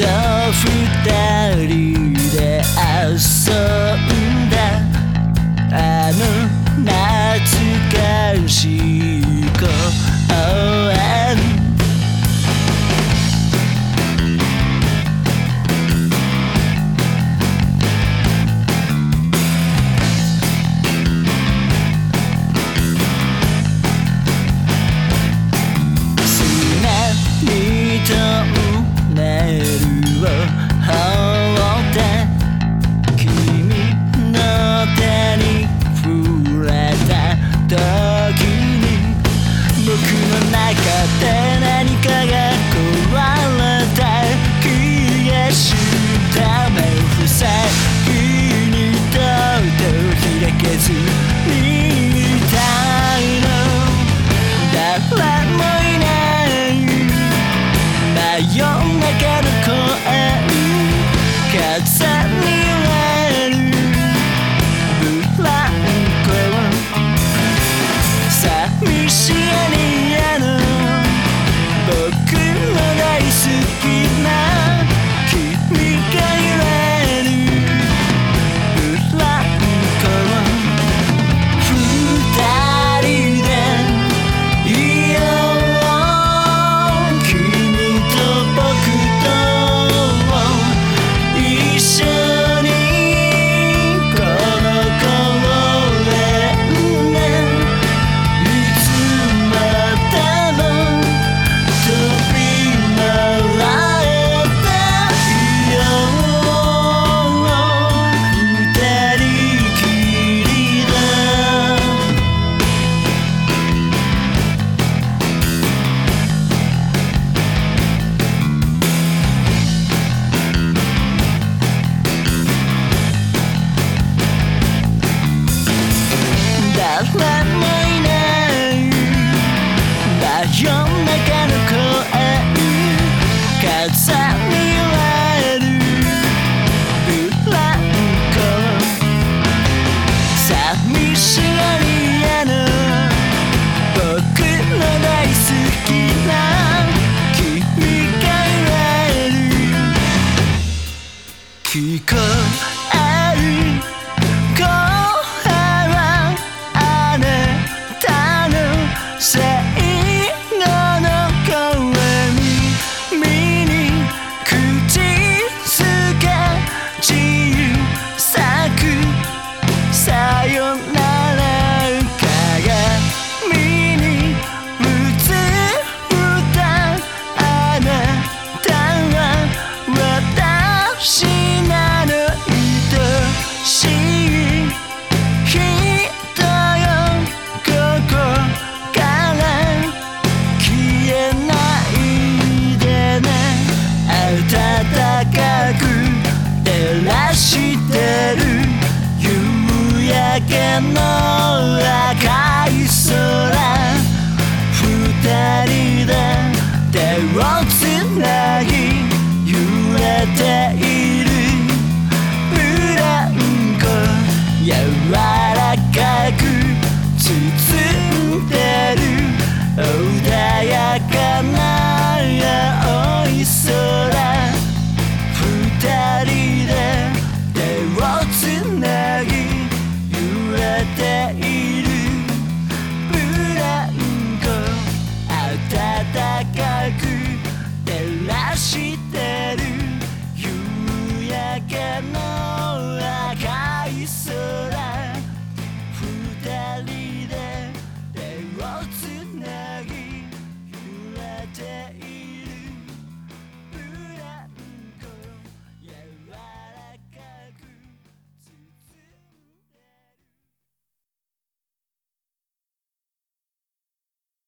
二人で遊んだ。あのけの赤い空二人で手をつなぎして